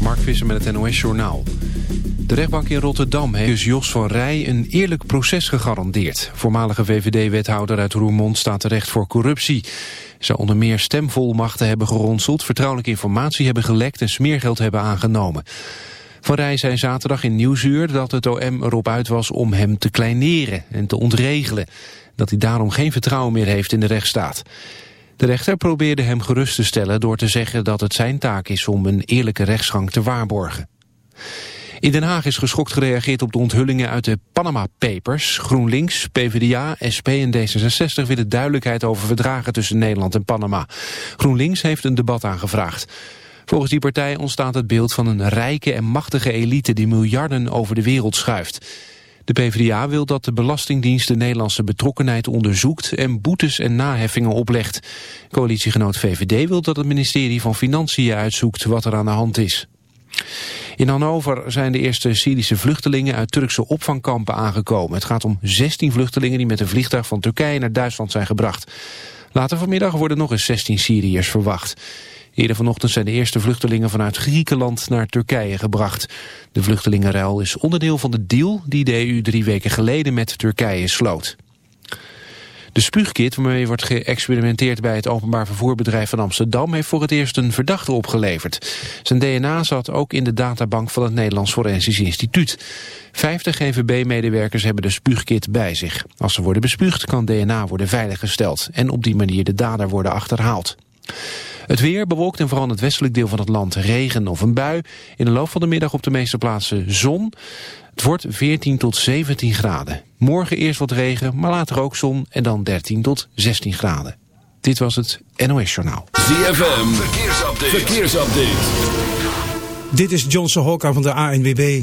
Mark Visser met het NOS Journaal. De rechtbank in Rotterdam heeft dus Jos van Rij een eerlijk proces gegarandeerd. Voormalige VVD-wethouder uit Roermond staat terecht voor corruptie. Zou onder meer stemvolmachten hebben geronseld, vertrouwelijke informatie hebben gelekt en smeergeld hebben aangenomen. Van Rij zei zaterdag in Nieuwsuur dat het OM erop uit was om hem te kleineren en te ontregelen. Dat hij daarom geen vertrouwen meer heeft in de rechtsstaat. De rechter probeerde hem gerust te stellen door te zeggen dat het zijn taak is om een eerlijke rechtsgang te waarborgen. In Den Haag is geschokt gereageerd op de onthullingen uit de Panama Papers. GroenLinks, PvdA, SP en D66 willen duidelijkheid over verdragen tussen Nederland en Panama. GroenLinks heeft een debat aangevraagd. Volgens die partij ontstaat het beeld van een rijke en machtige elite die miljarden over de wereld schuift. De PvdA wil dat de Belastingdienst de Nederlandse betrokkenheid onderzoekt en boetes en naheffingen oplegt. Coalitiegenoot VVD wil dat het ministerie van Financiën uitzoekt wat er aan de hand is. In Hannover zijn de eerste Syrische vluchtelingen uit Turkse opvangkampen aangekomen. Het gaat om 16 vluchtelingen die met een vliegtuig van Turkije naar Duitsland zijn gebracht. Later vanmiddag worden nog eens 16 Syriërs verwacht. Eerder vanochtend zijn de eerste vluchtelingen vanuit Griekenland naar Turkije gebracht. De vluchtelingenruil is onderdeel van de deal die de EU drie weken geleden met Turkije sloot. De spuugkit waarmee wordt geëxperimenteerd bij het openbaar vervoerbedrijf van Amsterdam heeft voor het eerst een verdachte opgeleverd. Zijn DNA zat ook in de databank van het Nederlands Forensisch Instituut. Vijftig GVB-medewerkers hebben de spuugkit bij zich. Als ze worden bespuugd kan DNA worden veiliggesteld en op die manier de dader worden achterhaald. Het weer bewolkt en vooral in het westelijk deel van het land regen of een bui. In de loop van de middag op de meeste plaatsen zon. Het wordt 14 tot 17 graden. Morgen eerst wat regen, maar later ook zon en dan 13 tot 16 graden. Dit was het NOS Journaal. ZFM, verkeersupdate. verkeersupdate. Dit is Johnson Hokka van de ANWB.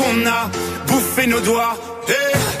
qu'on a Bouffé nos doigts. Eh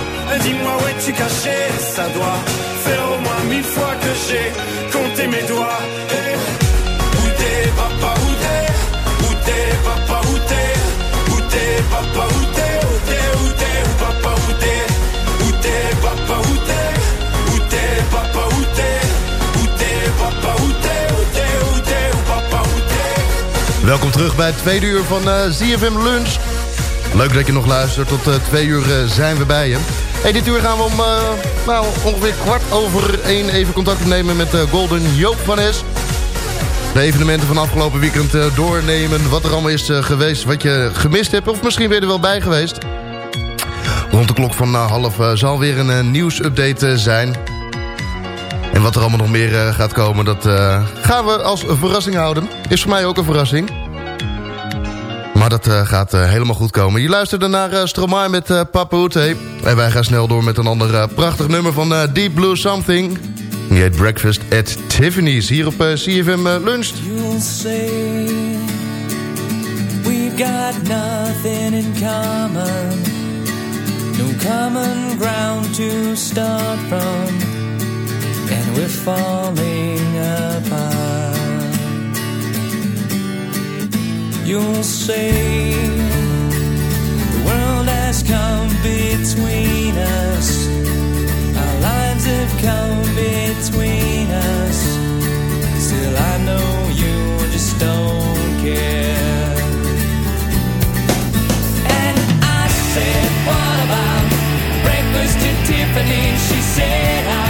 dis-moi où es-tu caché Ça doit faire au moins mille fois que j'ai compté mes doigts. Eh, où t'es papa, où t'es Où t'es papa, où t'es Où t'es papa, où t'es Où t'es, où t'es, papa, où t'es Où t'es papa, où t'es Où t'es papa, où t'es Où t'es papa, où t'es Welkom terug bij het tweede uur van eh ZFM Lunch. Leuk dat je nog luistert. Tot eh, twee uur eh, zijn we bij je. Hey, dit uur gaan we om eh, nou, ongeveer kwart over één even contact opnemen met eh, Golden Joop van Es. De evenementen van afgelopen weekend eh, doornemen. Wat er allemaal is geweest, wat je gemist hebt. Of misschien je er wel bij geweest. Rond de klok van half zal weer een nieuwsupdate zijn. En wat er allemaal nog meer gaat komen, dat gaan we als verrassing houden. Is voor mij ook een verrassing. Dat eh, gaat eh, helemaal goed komen. Je luisterde naar uh, Stromae met uh, Papa. En wij gaan snel door met een ander eh, prachtig nummer van eh, Deep Blue Something. Die heet Breakfast at Tiffany's. Hier op eh, CFM eh, Lunch. You'll say we've got nothing in common, no common ground to start from, and we're falling apart. You'll say the world has come between us, our lives have come between us. Still, I know you just don't care. And I said, What about breakfast at Tiffany? She said, I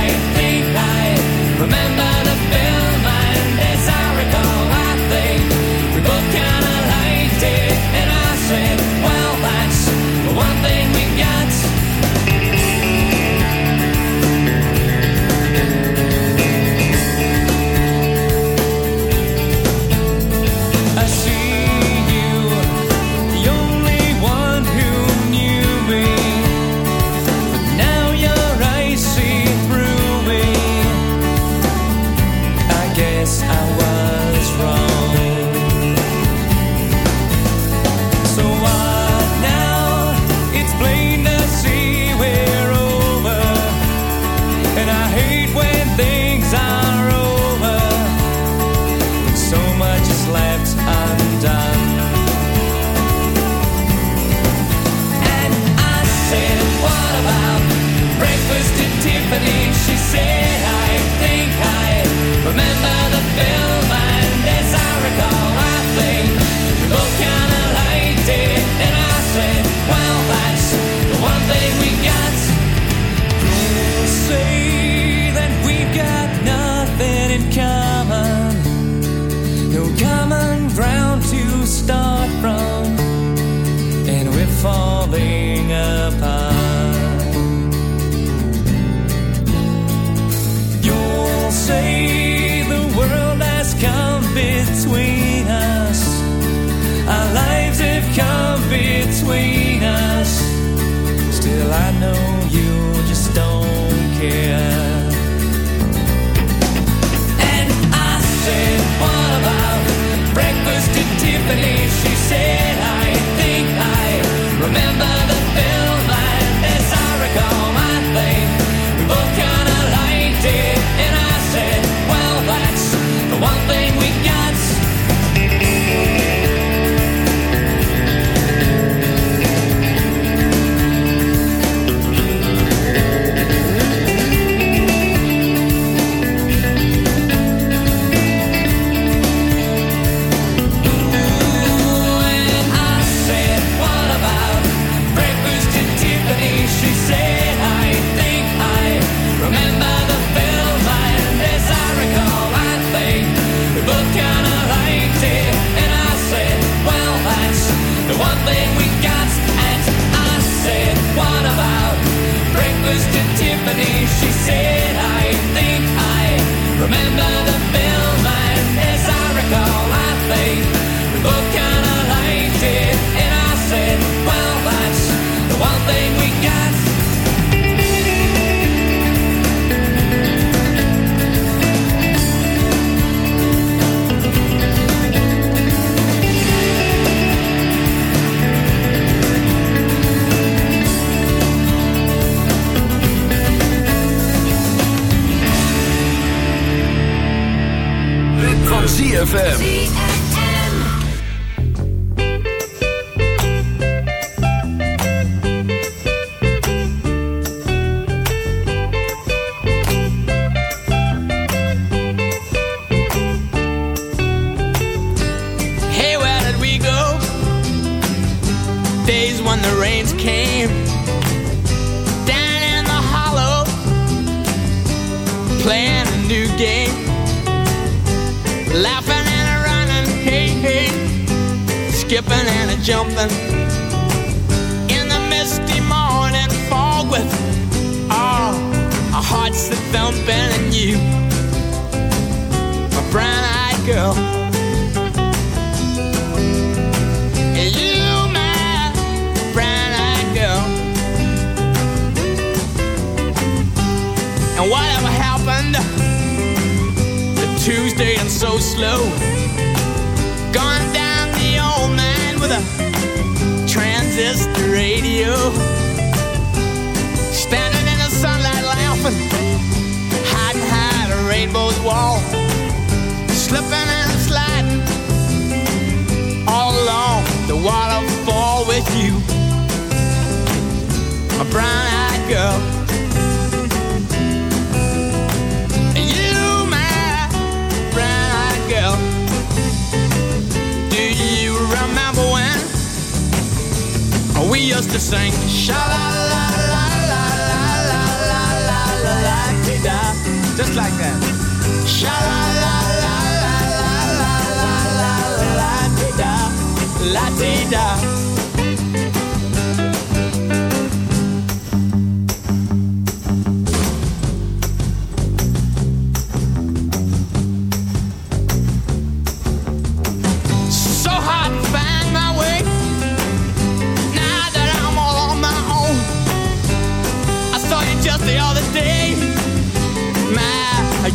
happened to Tuesday and so slow? Gone down the old man with a transistor radio. Standing in the sunlight laughing, hiding behind a rainbow's wall. Slipping and sliding all along the waterfall with you, my brown-eyed girl. Used to sing sha la la la la la la la la la dee da, just like that. Sha la la la la la la la la la dee da, la dee da.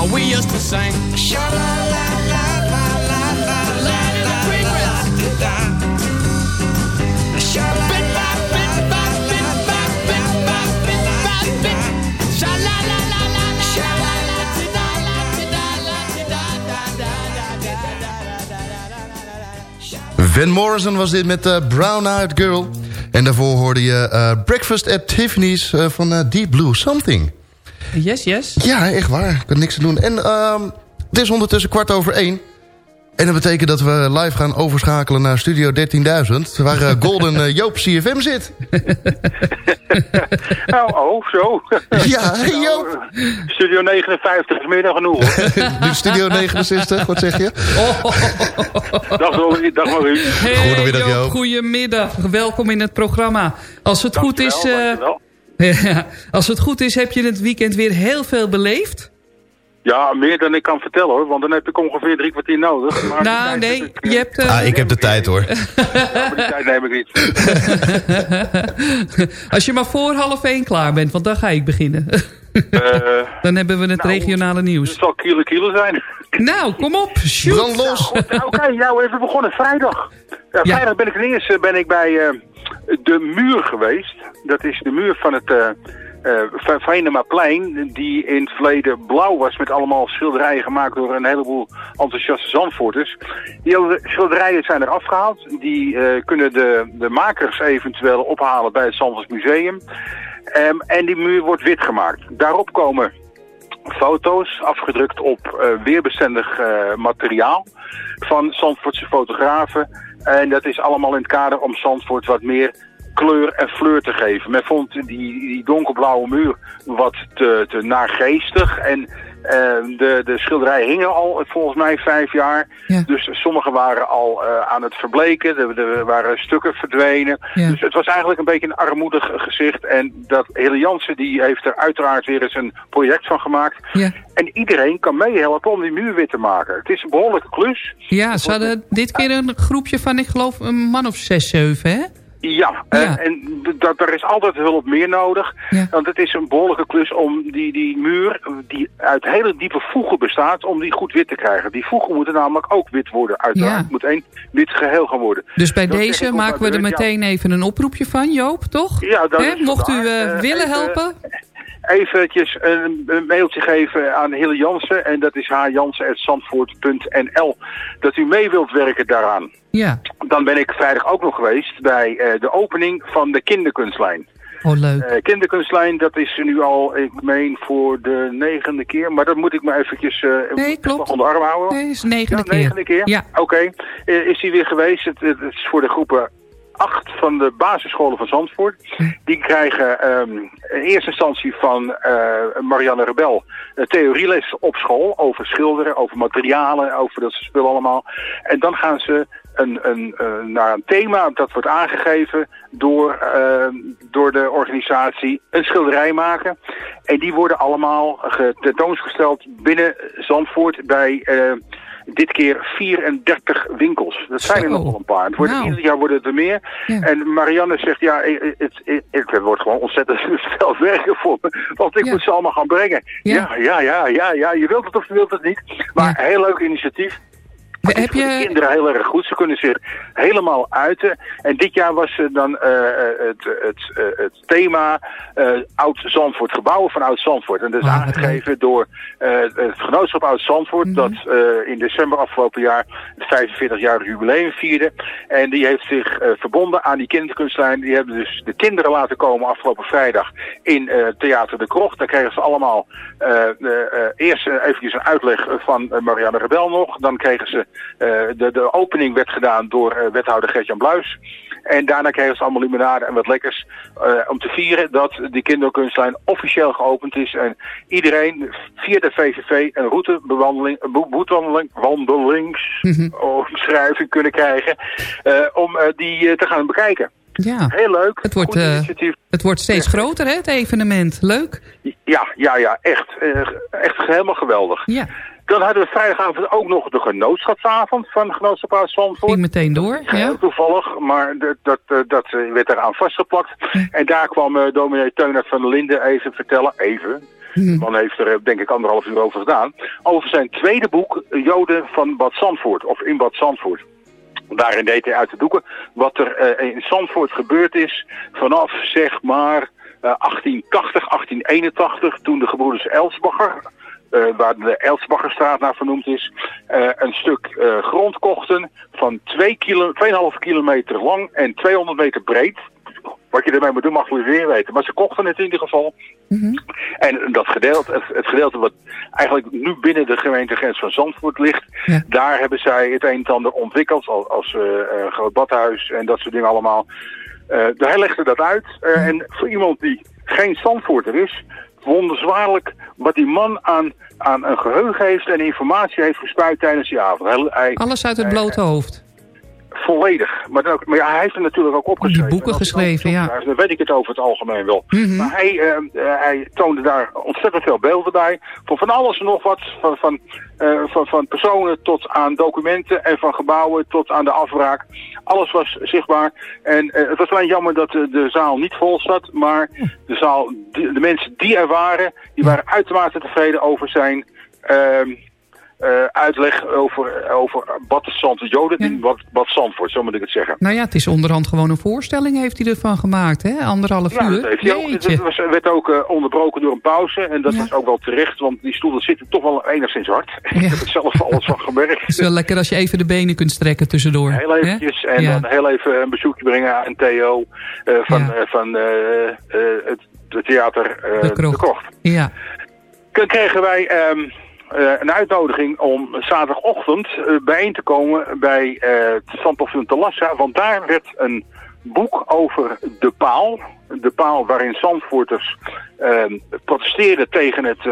Oh, we used to sing? Sha la la la la la la la la la la la la la la la la Van Morrison was dit met uh, Brown Eyed Girl. En daarvoor hoorde je uh, Breakfast at Tiffany's uh, van Deep Blue Something. Yes, yes. Ja, echt waar. Ik kan niks te doen. En uh, het is ondertussen kwart over één. En dat betekent dat we live gaan overschakelen naar Studio 13.000... waar eh, Golden eh, Joop CFM zit. Nou, oh, zo. Ja, hey, Joop. Studio 59 is meer dan genoeg. hoor. Nu Studio 69, wat zeg je? Dag, dag Marie. Hey, Goedemiddag, Joop. Goedemiddag, welkom in het programma. Als het goed is, eh. ja, als het goed is, heb je het weekend weer heel veel beleefd. Ja, meer dan ik kan vertellen hoor, want dan heb ik ongeveer drie kwartier nodig. Maar Nou, nee, ik, eh, je hebt. eh, Ah, ik heb de tijd hoor. maar die tijd neem ik niet. als je maar voor half één klaar bent, want dan ga ik beginnen. Eh, dan hebben we het Nou, regionale het nieuws. zal kilo kilo zijn. Nou, kom op, shoot. Brand los. Nou, Oké, nou even begonnen. Vrijdag. Ja, Ja. Vrijdag ben ik ten eerste ben ik bij eh, de muur geweest. Dat is de muur van het uh, Venemaplein, die in het verleden blauw was met allemaal schilderijen gemaakt door een heleboel enthousiaste Zandvoorters. Die schilderijen zijn er afgehaald. Die eh, kunnen de, de makers eventueel ophalen bij het Zandvoors Museum. Ehm, en die muur wordt wit gemaakt. Daarop komen foto's afgedrukt op eh, weerbestendig eh, materiaal van Zandvoortse fotografen. En dat is allemaal in het kader om Zandvoort wat meer kleur en fleur te geven. Men vond die, die donkerblauwe muur wat te, te naargeestig en de, de schilderijen hingen al volgens mij vijf jaar. Ja. Dus sommige waren al eh, aan het verbleken, er, er waren stukken verdwenen. Ja. Dus het was eigenlijk een beetje een armoedig gezicht. En dat Hele Jansen die heeft er uiteraard weer eens een project van gemaakt. Ja, En iedereen kan meehelpen om die muur wit te maken. Het is een behoorlijke klus. ja ze hadden dit keer een groepje van, ik geloof, een man of zes, zeven, hè? Ja, Ja. en d- dat, er is altijd hulp meer nodig. Ja. Want het is een behoorlijke klus om die, die muur, die uit hele diepe voegen bestaat, om die goed wit te krijgen. Die voegen moeten namelijk ook wit worden. Uiteraard Ja. Het moet één wit geheel gaan worden. Dus bij Dat deze maken we er meteen even een oproepje van, Joop, toch? Ja, dat Hè? is Mocht u eh, eh, willen helpen? Eventjes een, een mailtje geven aan Hille Jansen. En dat is hjansen.zandvoort.nl. Dat u mee wilt werken daaraan. Ja, Dan ben ik vrijdag ook nog geweest bij eh, de opening van de kinderkunstlijn. oh leuk. Eh, kinderkunstlijn, dat is nu al, ik meen, voor de negende keer. Maar dat moet ik me eventjes eh, Nee, klopt. onder de arm houden. Nee, is de negende ja, keer. negende keer? Ja. Oké. Is hij weer geweest? Het, het is voor de groepen 8 van de basisscholen van Zandvoort. Die krijgen ehm, in eerste instantie van eh, Marianne Rebel een theorieles op school over schilderen, over materialen, over dat spul allemaal. En dan gaan ze een, een, eh, naar een thema dat wordt aangegeven door, ehm, door de organisatie een schilderij maken. En die worden allemaal ge- tentoongesteld binnen Zandvoort bij eh, dit keer 34 winkels. Dat zijn er nog wel een paar. Het wordt, Nou. Ieder jaar worden het er meer. Ja. En Marianne zegt, ja, het, het, het, het wordt gewoon ontzettend veel werken voor me. Want ik Ja. moet ze allemaal gaan brengen. Ja. Ja, ja, ja, ja, ja. Je wilt het of je wilt het niet. Maar heel leuk initiatief. Het Heb voor de je, kinderen heel erg goed. Ze kunnen zich helemaal uiten. En dit jaar was dan eh, eh, het, het, eh, het thema eh, Oud-Zandvoort, gebouwen van Oud-Zandvoort. En dat is Ah, aangegeven door eh, het genootschap Oud-Zandvoort... Mhm. dat eh, in december afgelopen jaar het 45-jarig jubileum vierde. En die heeft zich eh, verbonden aan die kinderkunstlijn. Die hebben dus de kinderen laten komen afgelopen vrijdag in eh, Theater de Krocht. Daar kregen ze allemaal eh, eh, eh, eerst eventjes een uitleg van Marianne Rebel nog. Dan kregen ze de, de opening werd gedaan door eh, wethouder Gertjan Bluis. En daarna kregen ze allemaal limonade en wat lekkers eh, om te vieren dat die kinderkunstlijn officieel geopend is. En iedereen via de VVV een routebewandeling, een boe- boetwandeling, wandelingsomschrijving kunnen krijgen eh, om eh, die eh, te gaan bekijken. ja, Heel leuk. het wordt, eh, het wordt steeds groter, hè, het evenement. Leuk. Ja, ja, ja, echt. Eh, echt helemaal geweldig. Ja, Dan hadden we vrijdagavond ook nog de genootschapsavond van Genootschap Zandvoort. ging meteen door. Heel Ja. toevallig, maar dat, dat, eh, dat eh, werd eraan vastgeplakt. En daar kwam eh dominee Teunert van der Linden even vertellen, even... De man heeft er denk ik anderhalf uur over gedaan. Over zijn tweede boek, Joden van Bad Zandvoort, of in Bad Zandvoort. Daarin deed hij uit de doeken wat er in Zandvoort gebeurd is vanaf zeg maar eh, 1880, 1881, toen de gebroeders Elsbacher, eh, waar de Elsbacherstraat naar vernoemd is, eh, een stuk eh, grond kochten van 2 kilo, 2,5 kilometer lang en 200 meter breed. Wat je ermee moet doen mag je weer weten. Maar ze kochten het in ieder geval. En dat gedeelte, het, het gedeelte wat eigenlijk nu binnen de gemeentegrens van Zandvoort ligt, daar hebben zij het een en ander ontwikkeld als, als groot badhuis en dat soort dingen allemaal. Hij legde dat uit. En voor iemand die geen Zandvoorter is, wonderzwaarlijk wat die man aan, aan een geheugen heeft en informatie heeft gespuit tijdens die avond. Hij, hij- Alles uit het blote hoofd. Volledig. Maar, dan ook, maar ja, hij heeft er natuurlijk ook opgeschreven. Die boeken geschreven, ja. Dan weet ik het over het algemeen wel. Mhm. Maar hij, eh, eh, hij toonde daar ontzettend veel beelden bij. Van van alles en nog wat. Van, van, eh, van, van personen tot aan documenten. En van gebouwen tot aan de afbraak. Alles was zichtbaar. En eh, het was alleen jammer dat de, zaal niet vol zat. Maar de, zaal, de, de mensen die er waren, die waren uitermate tevreden over zijn... ehm, eh, uitleg over, over Bad Zand, Joden, Bad, Bad Zandvoort, zo moet ik het zeggen. Nou ja, het is onderhand gewoon een voorstelling heeft hij ervan gemaakt, hè? Anderhalf Ja, uur. dat heeft hij ook. Het was, werd ook eh, onderbroken door een pauze. En dat was ook wel terecht, want die stoelen zitten toch wel enigszins hard. Ik heb er zelf alles van gemerkt. Het is wel lekker als je even de benen kunt strekken tussendoor. Heel hè? eventjes. En Ja. dan heel even een bezoekje brengen aan Theo eh, van, eh, van het, het theater eh, De Krocht. Ja. Toen kregen wij ehm, eh, een uitnodiging om zaterdagochtend eh, bijeen te komen bij eh het Zandpavillon te Lassa. Want daar werd een boek over de paal. De paal waarin Zandvoorters ehm, protesteerden tegen het,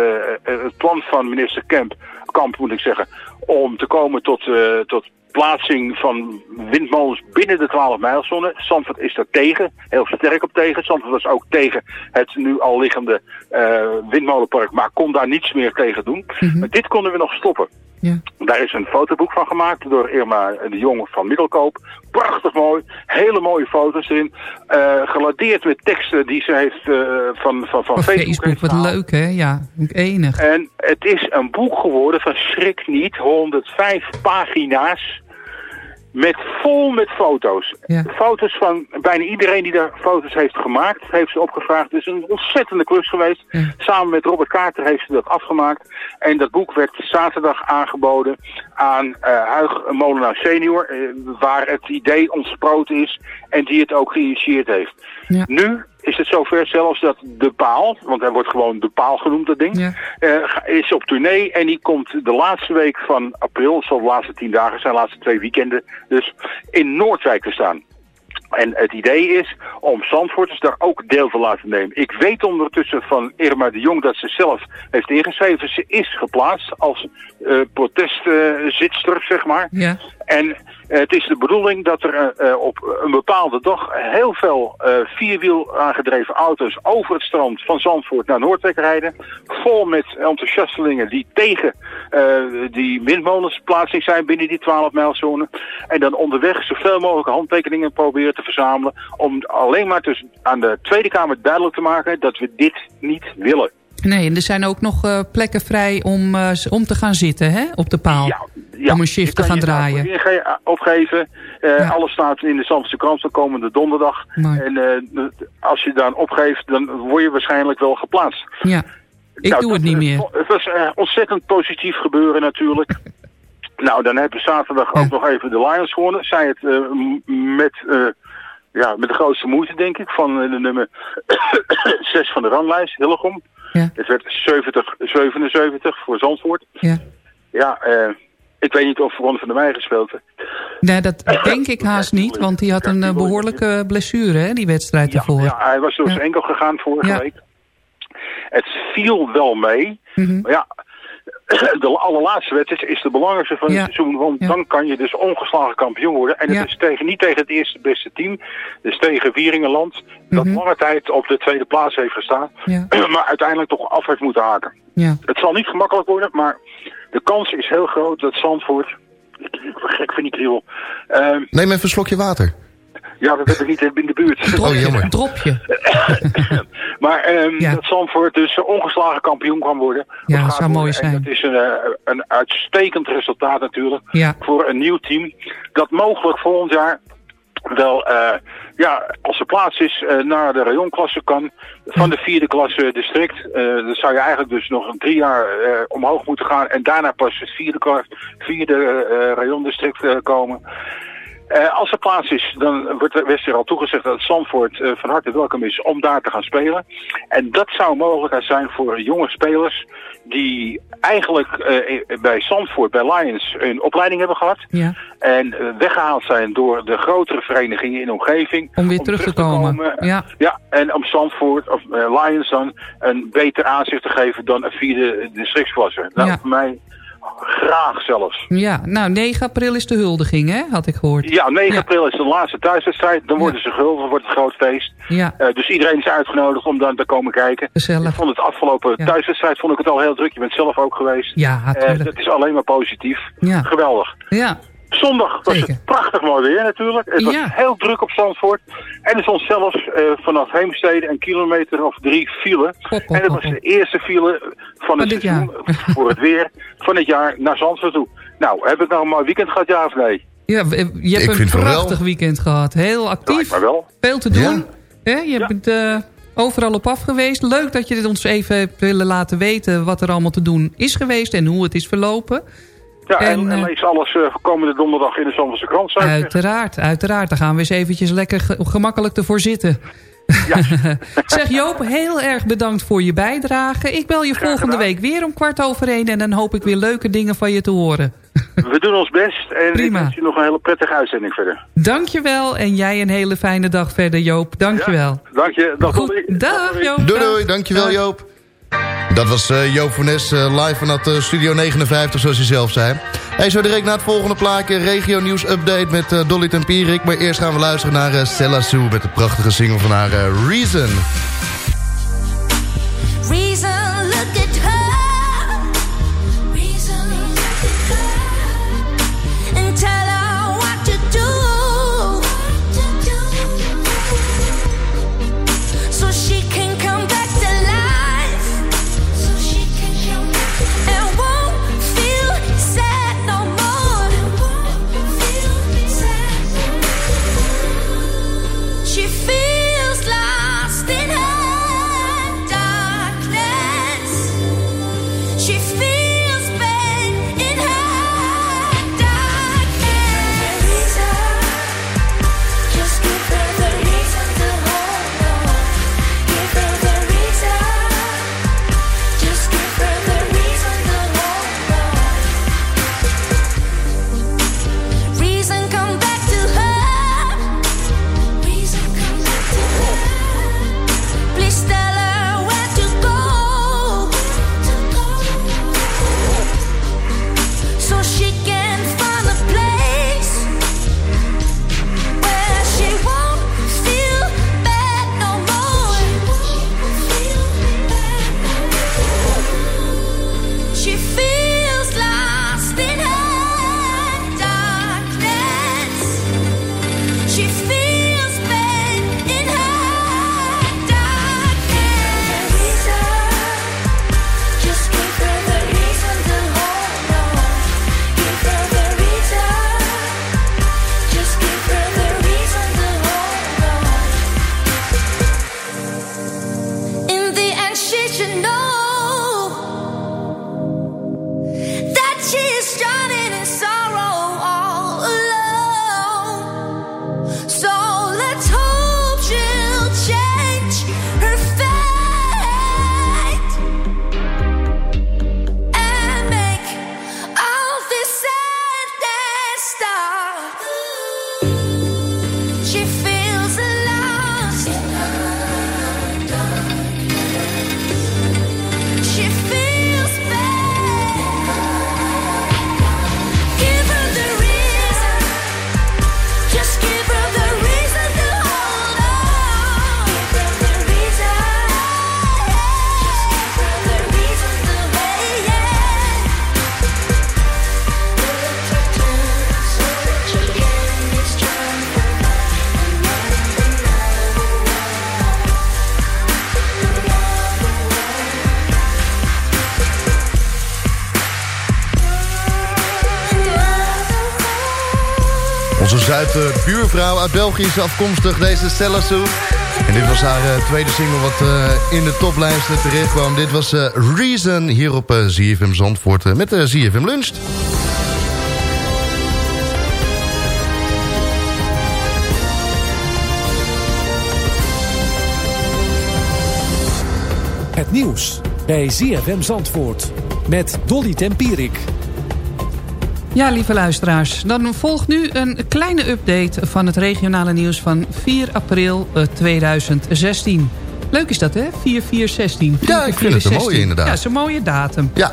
het plan van minister Kemp, Kamp moet ik zeggen, om te komen tot, tot plaatsing van windmolens binnen de 12 mijlzone. Zandvoort is daar tegen, heel sterk op tegen. Zandvoort was ook tegen het nu al liggende eh, windmolenpark, maar kon daar niets meer tegen doen. Maar dit konden we nog stoppen. Ja. Daar is een fotoboek van gemaakt door Irma de Jong van Middelkoop. Prachtig mooi, hele mooie foto's erin. eh geladeerd met teksten die ze heeft eh, van, van, van Op Facebook. Wat leuk, hè? Ja, enig. En het is een boek geworden van schrik niet, 105 pagina's. Met vol met foto's. Foto's van bijna iedereen die daar foto's heeft gemaakt, heeft ze opgevraagd. Het is een ontzettende klus geweest. Samen met Robert Kaarter heeft ze dat afgemaakt. En dat boek werd zaterdag aangeboden aan eh Huig Molenaar senior, eh, waar het idee ontsproten is en die het ook geïnitieerd heeft. Nu is het zover zelfs dat De Paal, want hij wordt gewoon De Paal genoemd, dat ding, eh, is op tournee en die komt de laatste week van april, zal de laatste tien dagen zijn, de laatste twee weekenden, dus in Noordwijk te staan. En het idee is om Zandvoorters daar ook deel van laten nemen. Ik weet ondertussen van Irma de Jong dat ze zelf heeft ingeschreven. Ze is geplaatst als eh protestzitster, zeg maar. Ja. En eh, het is de bedoeling dat er eh, eh, op een bepaalde dag heel veel eh, vierwiel aangedreven auto's over het strand van Zandvoort naar Noordwijk rijden. Vol met enthousiastelingen die tegen eh, die windmolensplaatsing zijn binnen die 12 mijlzone. En dan onderweg zoveel mogelijk handtekeningen proberen te verzamelen. Om alleen maar dus aan de Tweede Kamer duidelijk te maken dat we dit niet willen. Nee, en er zijn ook nog eh, plekken vrij om, eh, om te gaan zitten, hè? Op de paal. Ja, om een je shift te gaan je draaien. inge- opgeven. Eh, Alles staat in de Zandvoortse krant van komende donderdag. Mooi. En eh, als je dan opgeeft, dan word je waarschijnlijk wel geplaatst. Ja. Ik Nou, doe het niet eh, meer. Het was eh, ontzettend positief gebeuren natuurlijk. nou, dan hebben we zaterdag ook nog even de Lions gewonnen. Zij het eh, met, eh, ja, met de grootste moeite, denk ik, van eh, de nummer 6 van de ranglijst, Hillegom. Ja. Het werd 70, 77 voor Zandvoort. Ja. Ja, eh, ik weet niet of Ron van der Meij gespeeld heeft. Nee, dat denk ik haast niet, want die had een eh, behoorlijke blessure, hè? Die wedstrijd ervoor. Ja, hij was door zijn enkel gegaan vorige week. Het viel wel mee. Mhm. Maar ja, de allerlaatste wedstrijd is de belangrijkste van Ja. het seizoen. Want dan kan je dus ongeslagen kampioen worden. En het Ja. is tegen, niet tegen het eerste beste team. Dus tegen Wieringenland. Dat Mhm. lange tijd op de tweede plaats heeft gestaan. Ja. maar uiteindelijk toch af heeft moeten haken. Ja. Het zal niet gemakkelijk worden, maar de kans is heel groot dat Zandvoort... Ik, ik gek van die kriebel. Ehm, Neem even een slokje water. Ja, dat heb ik niet in de buurt. Oh, jammer. Dropje. Maar ehm, Ja. dat Zandvoort dus eh, ongeslagen kampioen kan worden. Ja, dat gaat zou mooi worden. En zijn. dat is een, eh, een uitstekend resultaat natuurlijk. Ja. Voor een nieuw team. Dat mogelijk volgend jaar wel, eh, ja, als er plaats is, eh, naar de rayonklasse kan. Van de vierde klasse district. Eh dan zou je eigenlijk dus nog een drie jaar eh, omhoog moeten gaan. En daarna pas het vierde, vierde rayondistrict eh, komen. Eh, als er plaats is, dan wordt er, al toegezegd dat Zandvoort eh, van harte welkom is om daar te gaan spelen. En dat zou een mogelijkheid zijn voor jonge spelers die eigenlijk eh, bij Zandvoort, bij Lions, een opleiding hebben gehad. Ja. En eh, weggehaald zijn door de grotere verenigingen in de omgeving. Om weer terug te komen. Ja. Ja, en om Zandvoort, of Lions dan, een beter aanzicht te geven dan een vierde districtsklasse. Nou, Ja. voor mij graag zelfs. ja, nou 9 april is de huldiging, hè? Had ik gehoord. Ja, 9 april is de laatste thuiswedstrijd. Dan worden ze gehuldigd, wordt het groot feest. Ja, Eh, dus iedereen is uitgenodigd om dan te komen kijken. gezellig. Ik vond het afgelopen Ja. thuiswedstrijd vond ik het al heel druk. Je bent zelf ook geweest. Ja, Eh, dat is alleen maar positief. Ja. Geweldig. Ja, Zondag was Zeker. het prachtig mooi weer natuurlijk. Het was Ja. heel druk op Zandvoort. En er stond zelfs eh, vanaf Heemstede een kilometer of drie file. Pop, pop, en dat was de eerste file van het seizoen voor het weer van het jaar naar Zandvoort toe. Nou, heb ik nou een mooi weekend gehad, ja of nee? ja je hebt Ik een prachtig weekend gehad. Heel actief, me wel. veel te doen. Hè, je bent eh, overal op af geweest. Leuk dat je dit ons even hebt willen laten weten... wat er allemaal te doen is geweest en hoe het is verlopen. Ja, en, En, en eh, lees alles eh, komende donderdag in de Zandvoortse krant. zeggen. Uiteraard, uiteraard. Daar gaan we eens eventjes lekker ge- gemakkelijk ervoor zitten. zeg Joop, heel erg bedankt voor je bijdrage. Ik bel je volgende gedaan. week weer om kwart over één... en dan hoop ik weer leuke dingen van je te horen. We doen ons best en Prima. ik wens je nog een hele prettige uitzending verder. Dankjewel en jij een hele fijne dag verder Joop. Dankjewel. Dank je. Dag, Goed, dag Joop. Doei doei, dankjewel Dag. Joop. Dat was eh, Joop van live vanuit eh, Studio 59, zoals hij zelf zei. Hey, zo direct na het volgende plaatje, regio nieuws update met eh, Dolly Tempierik. Maar eerst gaan we luisteren naar eh, Stella Sue met de prachtige single van haar Reason. Reason, buurvrouw uit België afkomstig, deze Stella En dit was haar eh, tweede single wat eh, in de toplijsten terecht kwam. Dit was eh, Reason hier op ZFM Zandvoort met de ZFM Lunch. Het nieuws bij ZFM Zandvoort met Dolly Tempierik. Ja, lieve luisteraars. Dan volgt nu een kleine update van het regionale nieuws van 4 april eh, 2016. Leuk is dat, hè? 4416. Ja, ik vind het een mooie inderdaad. Ja, een mooie datum. Ja.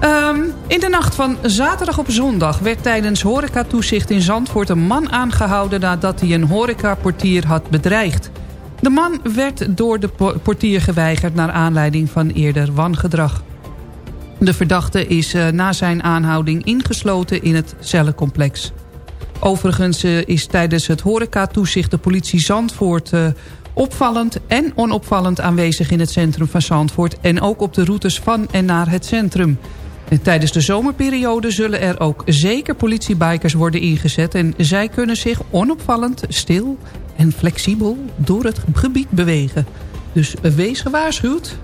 Ehm, in de nacht van zaterdag op zondag werd tijdens horecatoezicht in Zandvoort een man aangehouden nadat hij een horecaportier had bedreigd. De man werd door de po- portier geweigerd naar aanleiding van eerder wangedrag. De verdachte is eh, na zijn aanhouding ingesloten in het cellencomplex. Overigens eh, is tijdens het horecatoezicht de politie Zandvoort... eh, opvallend en onopvallend aanwezig in het centrum van Zandvoort... en ook op de routes van en naar het centrum. En tijdens de zomerperiode zullen er ook zeker politiebikers worden ingezet... en zij kunnen zich onopvallend, stil en flexibel door het gebied bewegen. Dus wees gewaarschuwd.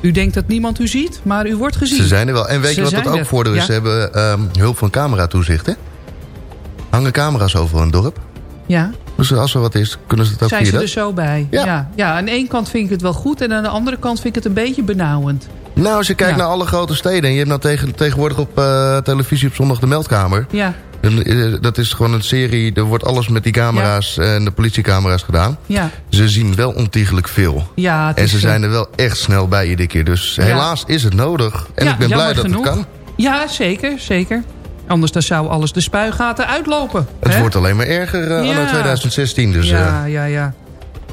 U denkt dat niemand u ziet, maar u wordt gezien. Ze zijn er wel. En weet je wat dat ook voordeel is? Ze hebben ehm, hulp van cameratoezicht, hè? Hangen camera's in het dorp. Ja. Dus als er wat is, kunnen ze het ook Zijn ze dat. er zo bij? Ja. ja. aan de ene kant vind ik het wel goed... en aan de andere kant vind ik het een beetje benauwend. Nou, als je kijkt Ja. naar alle grote steden... en je hebt nou tegen, tegenwoordig op eh, televisie op zondag de meldkamer... Ja, En, eh, Dat is gewoon een serie, er wordt alles met die camera's en de politiecamera's gedaan. ja, Ze zien wel ontiegelijk veel. ja. En ze eh, zijn er wel echt snel bij iedere keer. Dus Ja. helaas is het nodig. En ik ben blij dat genoeg. het kan. Ja, zeker, zeker. Anders dan zou alles de spuigaten uitlopen. Het hè? wordt alleen maar erger eh, anno 2016. Dus, ja, eh, ja, ja.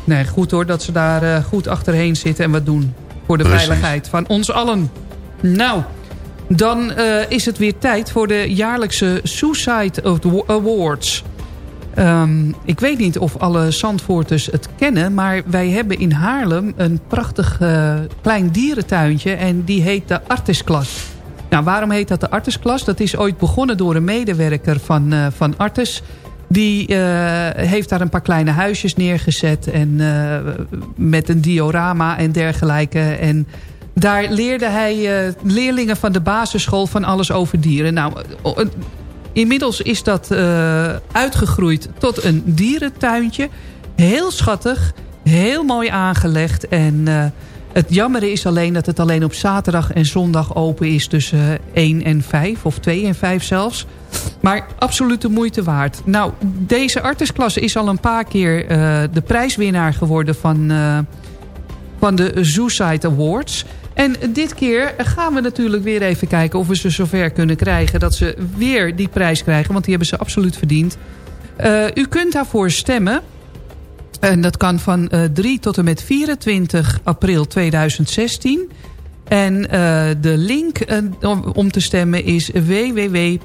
Nee, goed hoor dat ze daar eh, goed achterheen zitten en wat doen. Voor de Precies. veiligheid van ons allen. Nou, dan eh, is het weer tijd voor de jaarlijkse Suicide Awards. Ehm, ik weet niet of alle Zandvoorters het kennen... maar wij hebben in Haarlem een prachtig eh, klein dierentuintje... en die heet de Artesklas. Nou, waarom heet dat de Artesklas? Dat is ooit begonnen door een medewerker van, eh, van Artes... Die heeft daar een paar kleine huisjes neergezet. En met een diorama en dergelijke. En daar leerde hij eh, leerlingen van de basisschool van alles over dieren. Nou, inmiddels is dat eh, uitgegroeid tot een dierentuintje. Heel schattig, heel mooi aangelegd. En eh, het jammere is alleen dat het alleen op zaterdag en zondag open is tussen 1 en 5 of 2 en 5 zelfs. Maar absoluut de moeite waard. Nou, deze artisklasse is al een paar keer de prijswinnaar geworden van, van de Zooside Awards. En dit keer gaan we natuurlijk weer even kijken of we ze zover kunnen krijgen... dat ze weer die prijs krijgen, want die hebben ze absoluut verdiend. Eh, u kunt daarvoor stemmen. En dat kan van eh 3 tot en met 24 april 2016. En eh, de link om, te stemmen is www.zoosite.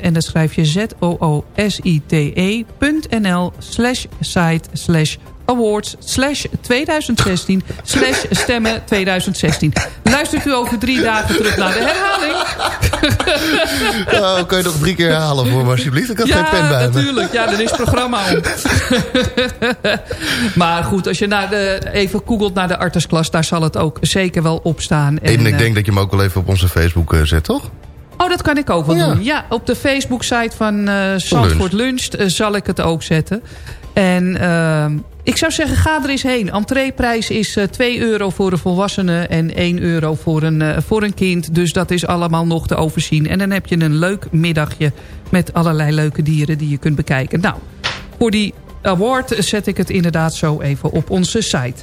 En dat schrijf je z-o-o-s-i-t-e.nl slash site slash awards slash 2016 slash stemmen 2016. Luistert u over drie dagen terug naar de herhaling? oh, kan je nog drie keer herhalen voor me alsjeblieft? Ik had geen pen bij me. natuurlijk. Ja, dan is het programma om. maar goed, als je naar de, even googelt naar de artesklas... daar zal het ook zeker wel op staan. En ik eh, denk dat je hem ook wel even op onze Facebook eh, zet, toch? Oh, dat kan ik ook wel Ja. doen. Ja, op de Facebook-site van eh Zandvoort Lunch eh, zal ik het ook zetten. En ehm, ik zou zeggen, ga er eens heen. Entreeprijs is eh 2 euro voor een volwassene en 1 euro voor een, eh, voor een kind. Dus dat is allemaal nog te overzien. En dan heb je een leuk middagje met allerlei leuke dieren die je kunt bekijken. Nou, voor die award zet ik het inderdaad zo even op onze site.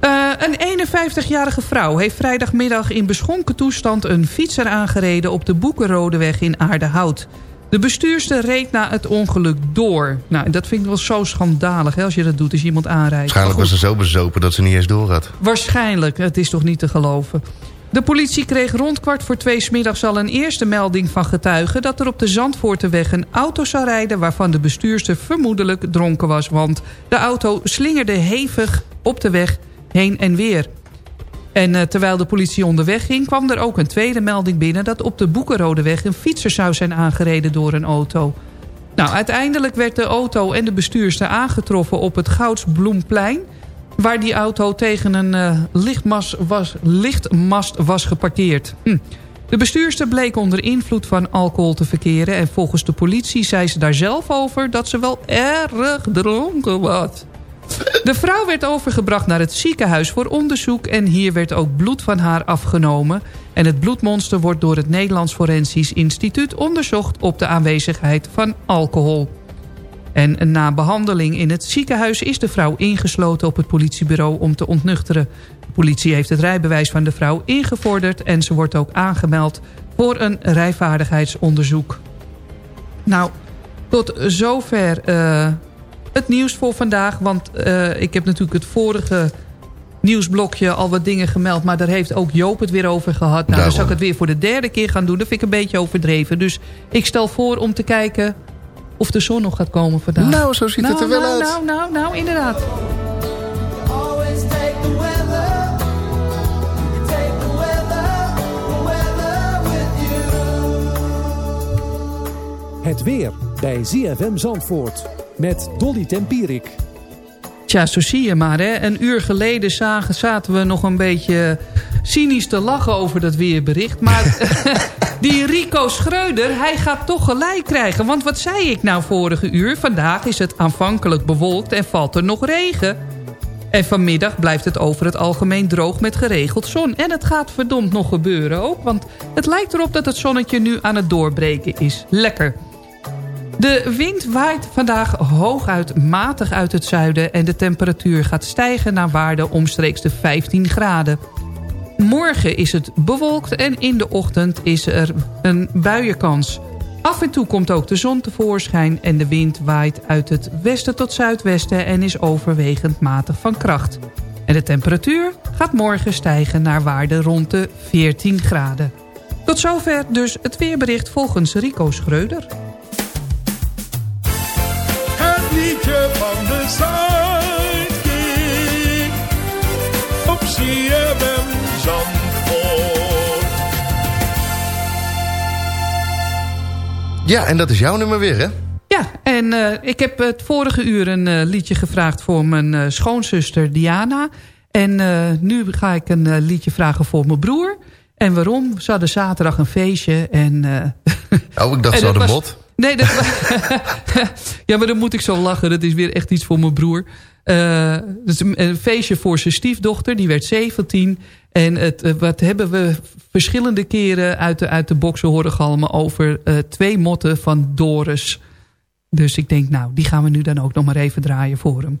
Eh, een 51-jarige vrouw heeft vrijdagmiddag in beschonken toestand... een fietser aangereden op de Boekenrodeweg in Aardehout. De bestuurster reed na het ongeluk door. Nou, dat vind ik wel zo schandalig hè, als je dat doet, als je iemand aanrijdt. Waarschijnlijk was ze zo bezopen dat ze niet eens door had. Waarschijnlijk, het is toch niet te geloven. De politie kreeg rond kwart voor twee smiddags al een eerste melding van getuigen... dat er op de Zandvoorteweg een auto zou rijden... waarvan de bestuurster vermoedelijk dronken was. Want de auto slingerde hevig op de weg heen en weer. En eh, terwijl de politie onderweg ging... kwam er ook een tweede melding binnen... dat op de Boekenrodeweg een fietser zou zijn aangereden door een auto. Nou, uiteindelijk werd de auto en de bestuurster aangetroffen op het Goudsbloemplein... waar die auto tegen een eh, lichtmas was, lichtmast was geparkeerd. Hm. De bestuurster bleek onder invloed van alcohol te verkeren... en volgens de politie zei ze daar zelf over dat ze wel erg dronken was. De vrouw werd overgebracht naar het ziekenhuis voor onderzoek... en hier werd ook bloed van haar afgenomen. En het bloedmonster wordt door het Nederlands Forensisch Instituut onderzocht... op de aanwezigheid van alcohol. En na behandeling in het ziekenhuis is de vrouw ingesloten op het politiebureau om te ontnuchteren. De politie heeft het rijbewijs van de vrouw ingevorderd en ze wordt ook aangemeld voor een rijvaardigheidsonderzoek. Nou, tot zover eh, het nieuws voor vandaag. Want eh, ik heb natuurlijk het vorige nieuwsblokje al wat dingen gemeld. Maar daar heeft ook Joop het weer over gehad. Nou, dan zal ik het weer voor de derde keer gaan doen. Dat vind ik een beetje overdreven. Dus ik stel voor om te kijken of de zon nog gaat komen vandaag. Nou, zo ziet het Nou, er wel nou, uit. Nou, nou, nou, inderdaad. Het weer bij ZFM Zandvoort met Dolly Tempierik. Tja, zo zie je maar. Hè. Een uur geleden zagen, zaten we nog een beetje cynisch te lachen over dat weerbericht. Maar die Rico Schreuder, hij gaat toch gelijk krijgen. Want wat zei ik nou vorige uur? Vandaag is het aanvankelijk bewolkt en valt er nog regen. En vanmiddag blijft het over het algemeen droog met geregeld zon. En het gaat verdomd nog gebeuren ook. Want het lijkt erop dat het zonnetje nu aan het doorbreken is. Lekker. De wind waait vandaag hooguit matig uit het zuiden... en de temperatuur gaat stijgen naar waarde omstreeks de 15 graden. Morgen is het bewolkt en in de ochtend is er een buienkans. Af en toe komt ook de zon tevoorschijn... en de wind waait uit het westen tot zuidwesten... en is overwegend matig van kracht. En de temperatuur gaat morgen stijgen naar waarde rond de 14 graden. Tot zover dus het weerbericht volgens Rico Schreuder. Liedje van de Zuidkiek. Op CFM Zandvoort. Ja, en dat is jouw nummer weer, hè? Ja, en eh, ik heb het vorige uur een eh, liedje gevraagd voor mijn eh, schoonzuster Diana. En eh, nu ga ik een liedje vragen voor mijn broer. En waarom? Ze hadden zaterdag een feestje en... eh, Oh, ik dacht en zo dat de was- mot. Nee, dat ja, maar dan moet ik zo lachen. Dat is weer echt iets voor mijn broer. Dus een, een feestje voor zijn stiefdochter. Die werd 17. En het, eh, wat hebben we verschillende keren uit de, uit de boksen horen galmen... over eh, twee motten van Doris. Dus ik denk, nou, die gaan we nu dan ook nog maar even draaien voor hem.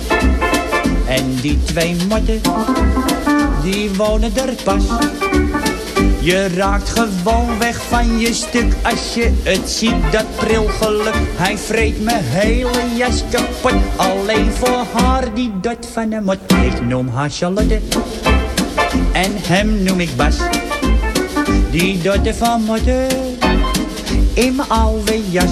En die twee motten, die wonen er pas. Je raakt gewoon weg van je stuk als je het ziet, dat pril geluk. Hij vreet mijn hele jas kapot, alleen voor haar die dot van de mot. Ik noem haar Charlotte en hem noem ik Bas. Die dotte van motten in mijn oude jas.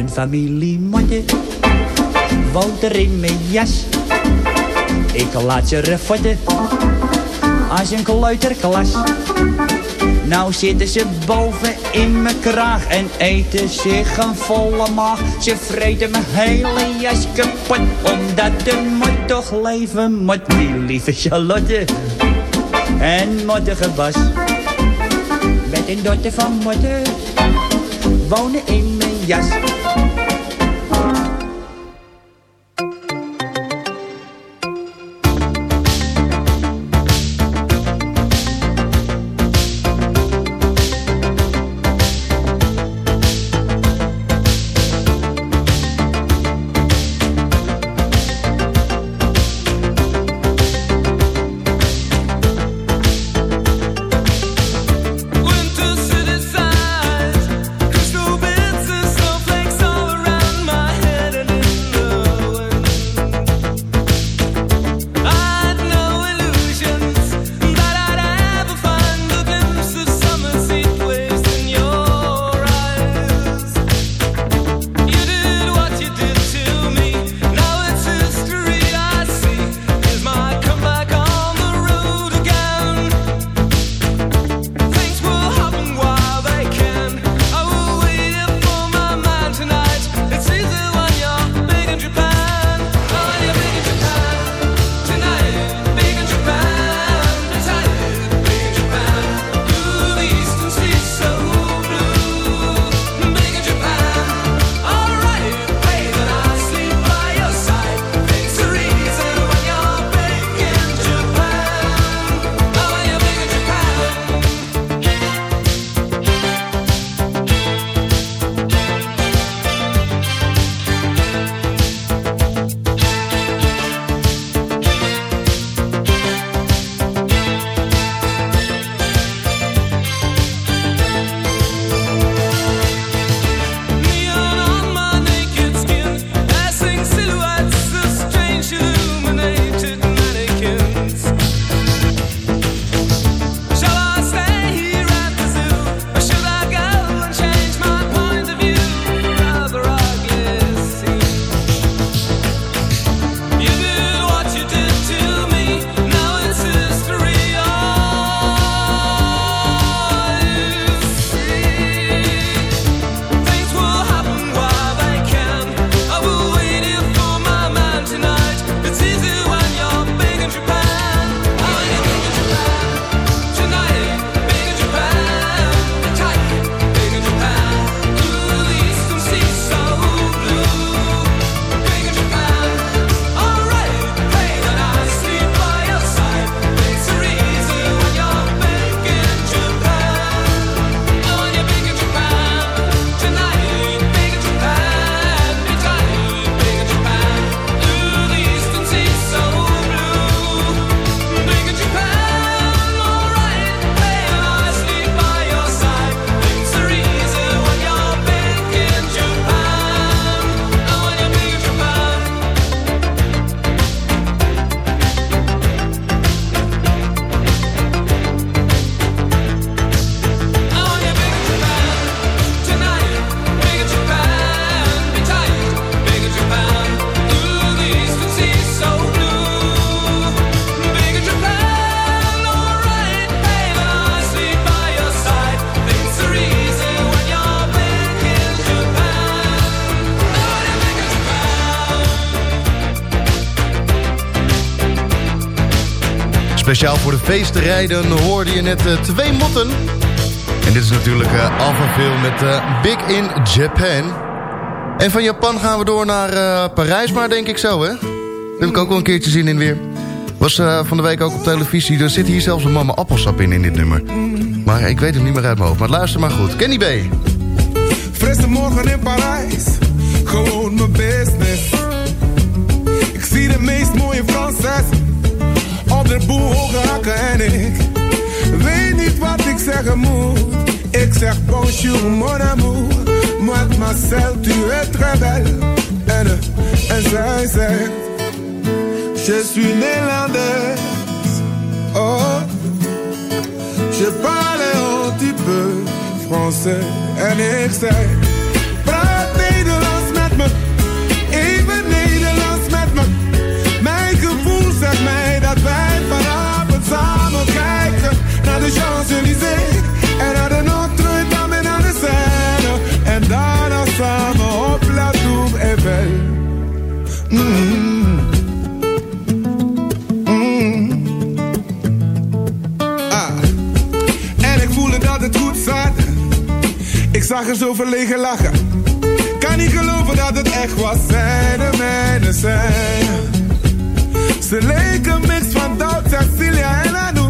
Een woont er in mijn jas. Ik laat ze refotten als een kleuterklas. Nou zitten ze boven in mijn kraag en eten zich een volle maag. Ze vreten mijn hele jas kapot, omdat de mot toch leven moet. Die lieve Charlotte en mottige Bas. Met een dotter van motten wonen in mijn jas. De feestenrijden hoorde je net eh, twee motten. En dit is natuurlijk uh, Alphaville met eh, Big in Japan. En van Japan gaan we door naar Parijs maar, denk ik zo, hè? Dat heb ik ook wel een keertje zien in weer. Was van de week ook op televisie. Er zit hier zelfs een mama appelsap in, in dit nummer. Maar ik weet het niet meer uit mijn hoofd. Maar luister maar goed. Kenny B. Frisse morgen in Parijs, gewoon mijn business. Ik zie de meest mooie Franses de boel hakken en ik weet niet wat ik zeggen moet. Ik zeg bonjour mon amour. Mademoiselle, tu es très belle. En, en zij zegt, je suis néerlandaise. Oh, je parle un petit peu français. En ik zeg, En naar de Notre-Dame de Seine. En daarna samen op La Tour Eiffel. Mm. Mm. Ah. En ik voelde dat het goed zat. Ik zag er zo verlegen lachen. Kan niet geloven dat het echt was. Zij de mijne zijn. Ze leken mix van Doubt, Cecilia en Anouk.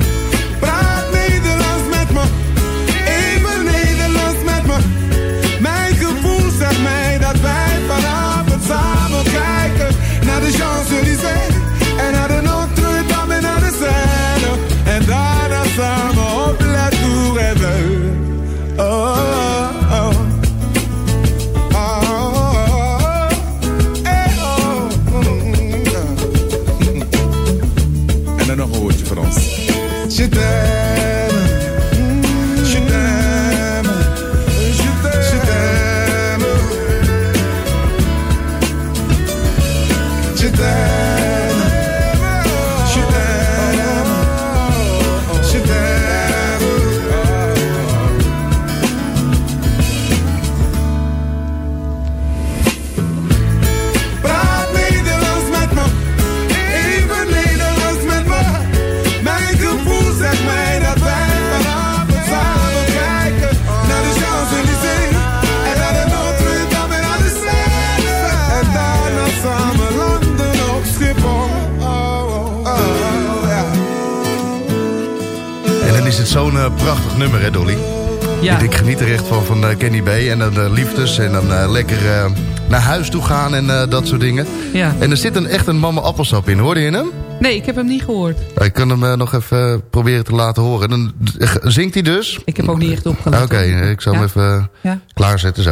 En de liefdes en dan eh, lekker eh, naar huis toe gaan en eh, dat soort dingen. Ja. En er zit een, echt een mama appelsap in, hoorde je hem? Nee, ik heb hem niet gehoord. Ik kan hem eh, nog even eh, proberen te laten horen. Dan eh, zingt hij dus. Ik heb ook niet echt opgelet. Oké, ik zal hem even eh, Ja. klaarzetten zo.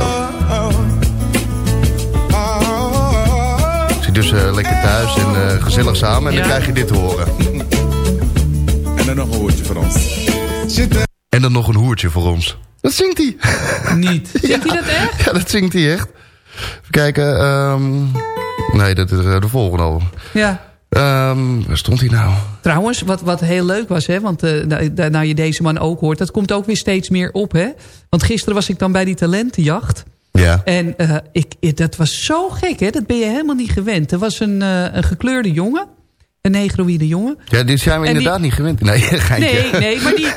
Ik zit dus eh, lekker thuis en eh, gezellig samen. En Ja. dan krijg je dit te horen. En dan nog een woordje voor ons. En dan nog een hoertje voor ons. Dat zingt hij. Niet. Zingt hij dat echt? Ja, dat zingt hij echt. Even kijken. ehm, nee, dat is eh, de volgende al. Ja. Ehm, waar stond hij nou? Trouwens, wat, wat heel leuk was, hè, want eh, nou, je deze man ook hoort... dat komt ook weer steeds meer op. Hè? Want gisteren was ik dan bij die talentenjacht. Ja. En eh, ik, dat was zo gek, hè? dat ben je helemaal niet gewend. Er was een, eh, een gekleurde jongen, een negroïde jongen. Ja, dit zijn we En die- inderdaad niet gewend. Nee, geintje. Nee, nee, maar die,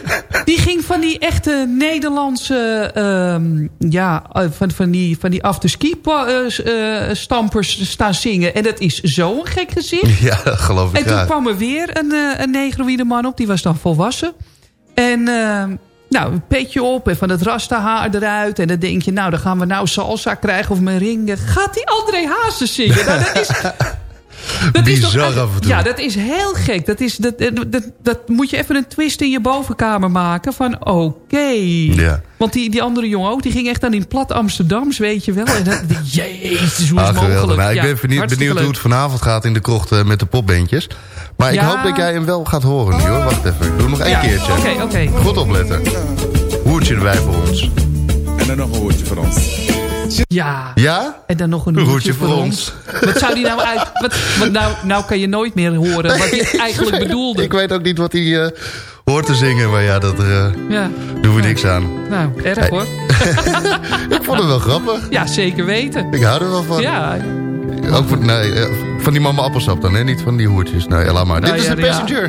die ging van die echte Nederlandse... ehm, ja, eh, van, van die, van die afterski pa- eh, eh, stampers staan zingen. En dat is zo'n gek gezicht. Ja, geloof ik En toen kwam er weer een, een negroïde man op. Die was dan volwassen. En ehm, nou, een petje op en van het rasta haar eruit. En dan denk je, nou, dan gaan we nou salsa krijgen of merengue. Gaat die André Hazes zingen? Nou, dat is... Dat is toch- Bizar af en toe. Ja, dat is heel gek. Dat, is, dat, dat, dat, dat moet je even een twist in je bovenkamer maken. Van oké. Ja. Want die, die andere jongen ook, die ging echt dan in plat Amsterdams, weet je wel. En dat, jezus, hoe is Ah, mogelijk? Nou, ik ben benieuwd, benieuwd hoe het vanavond gaat in de krocht eh, met de popbandjes. Maar ik Ja. hoop dat jij hem wel gaat horen nu hoor. Wacht even, ik doe nog één Ja, keertje. oké, oké. Goed opletten. Hoertje erbij voor ons. En dan nog een woordje voor ons. Ja. Ja? En dan nog een hoedje voor voor ons. Wat zou die nou uit... Wat, wat nou, nou kan je nooit meer horen wat hij eigenlijk bedoelde. Ik weet ook niet wat hij eh, hoort te zingen, maar ja, dat eh, Ja. doen we niks aan. Nou, erg Hey. hoor. Ik vond het wel grappig. Ja, zeker weten. Ik hou er wel van. Ja. Ook van, nee, eh, van die mama appelsap dan, hè? Niet van die hoertjes. Nee, laat maar. Nou, Dit is de passenger.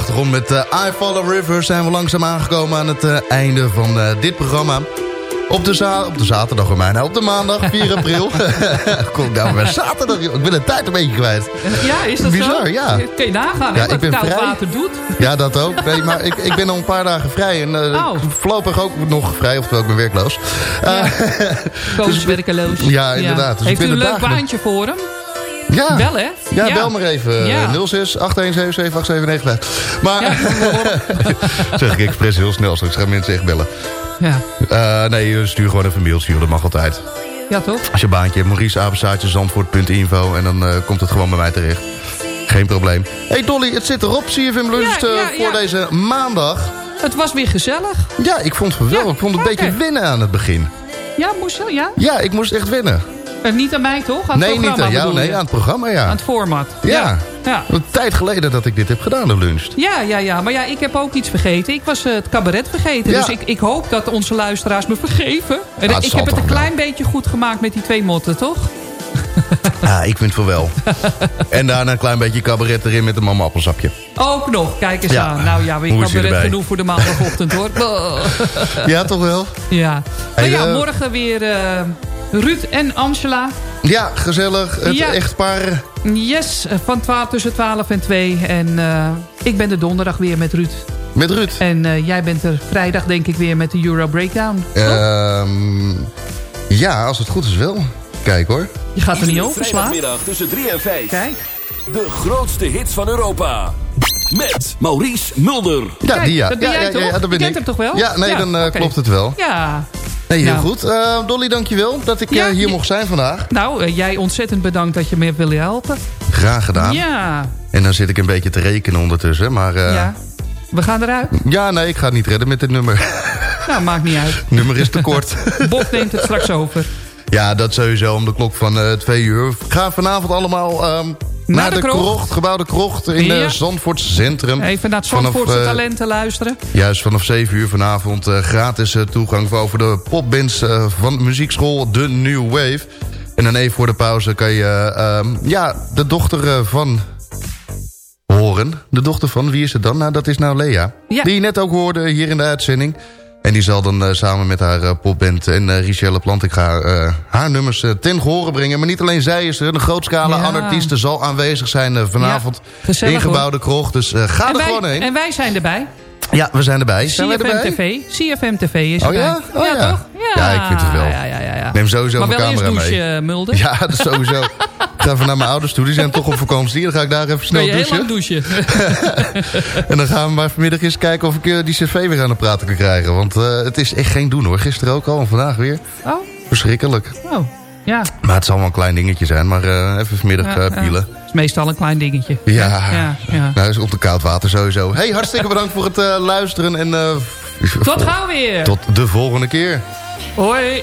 Achtergrond met eh, I Follow River... zijn we langzaam aangekomen aan het eh, einde van eh, dit programma. Op de, za op de zaterdag, mij nou, op de maandag, 4 april. Kom nou weer zaterdag, ik ben de tijd een beetje kwijt. Ja, is dat Bizar, zo? ja. Kun je nagaan, Ja, hè, ik wat ben koud vrij. water doet. Ja, dat ook. Nee, maar ik, ik ben al een paar dagen vrij. En Oh. voorlopig ook nog vrij, oftewel ik ben werkloos. Eh, Koos werkeloos. Ja, inderdaad. Dus ik Heeft ben u een de leuk baantje voor hem? Ja. Bel, hè? Ja, Ja. bel maar even. Ja. 06 8177 8795. Maar zeg ik expres heel snel, straks gaan mensen echt bellen. Ja. Eh, nee, stuur gewoon even een mailtje, dat mag altijd. Ja, toch? Als je baantje hebt, Maurice Apensaatje, Zandvoort.info en dan eh, komt het gewoon bij mij terecht. Geen probleem. hey Dolly, het zit erop. CFM Lunch Ja, eh, ja, voor deze maandag. Het was weer gezellig. Ja, ik vond het wel. ik vond het een beetje wennen aan het begin. Ja, moest je? Ja? Ja, ik moest echt wennen. En niet aan mij, toch? Aan nee, niet aan jou, nee, je? aan het programma, ja. Aan het format. ja. Ja. Een tijd geleden dat ik dit heb gedaan, de lunch. Ja, ja, ja. Maar ja, ik heb ook iets vergeten. Ik was eh, het cabaret vergeten. Ja. Dus ik, ik hoop dat onze luisteraars me vergeven. En Ja, ik heb het een wel. klein beetje goed gemaakt met die twee motten, toch? Ah, ik vind het wel. en daarna een klein beetje cabaret erin met een mama appelsapje. Ook nog. Kijk eens Ja. aan. Nou ja, weer cabaret genoeg voor de maandagochtend, hoor. ja, toch wel? Ja. Hey, nou ja, eh, morgen weer eh, Ruud en Angela. Ja, gezellig. Het Ja. echtpaar. Yes, van 12, tussen 12 en 2. En eh, ik ben er donderdag weer met Ruud. Met Ruud. En eh, jij bent er vrijdag denk ik weer met de Euro Breakdown. Ehm, ja, als het goed is wel. Kijk hoor. Je gaat er niet overslaan. vrijdagmiddag tussen 3 en 5. Kijk. De grootste hits van Europa. Met Maurice Mulder. Ja, Kijk, die ja. dat ben ja, jij ja, toch? ja, dat Je ben kent ik. hem toch wel? Ja, nee, Ja, dan eh, klopt het wel. Ja. Nee, heel Nou. goed. Eh, Dolly, dankjewel dat ik Ja, eh, hier mocht zijn vandaag. Nou, eh, jij ontzettend bedankt dat je me hebt willen helpen. Graag gedaan. Ja. En dan zit ik een beetje te rekenen ondertussen. Maar ja. ja. We gaan eruit. nee, ik ga het niet redden met dit nummer. Nou, maakt niet uit. nummer is te kort. Bob neemt het straks over. Ja, dat sowieso om de klok van twee uur. Gaan vanavond allemaal ehm, naar, de de, krocht. gebouw de krocht in Ja. het Zandvoorts Centrum. Even naar het Vanaf, Zandvoortse eh, talenten luisteren. Juist vanaf 7 uur vanavond eh, gratis eh, toegang voor over de popbands eh, van muziekschool The New Wave. En dan even voor de pauze kan je eh, ehm, ja, de dochter eh, van horen. De dochter van, wie is het dan? Nou, dat is nou Lea. Ja. Die je net ook hoorde hier in de uitzending. En die zal dan eh, samen met haar eh, popband en eh Richelle Plantinga haar nummers ten gehore brengen. Maar niet alleen zij is er. Een grootscala Ja. aan artiesten zal aanwezig zijn vanavond. gezellig, in gebouwde krocht. Dus ga en, er gewoon heen. en wij zijn erbij. Ja, we zijn erbij. Zijn CFM erbij? TV. CFM TV is Oh erbij. ja? Oh ja. toch? Ja, ik vind het wel. Ja, ja, ja, ja. Neem sowieso maar mijn wel camera eerst douchen, mee. eh, Mulder. Ja, dat sowieso. ik ga even naar mijn ouders toe. Die zijn toch op vakantie. Dan ga ik daar even snel je douchen. douchen. En dan gaan we maar vanmiddag eens kijken of ik eh, die cv weer aan de praten kan krijgen. Want eh, het is echt geen doen hoor. Gisteren ook al en vandaag weer. Oh, Verschrikkelijk. oh. Ja. Maar het zal wel een klein dingetje zijn. Maar eh, even vanmiddag Ja, pielen. Het is meestal een klein dingetje. Ja, Ja, ja. nou is op de koud water sowieso. Hey, hartstikke bedankt voor het luisteren. En, Tot gauw weer. Tot de volgende keer. Hoi.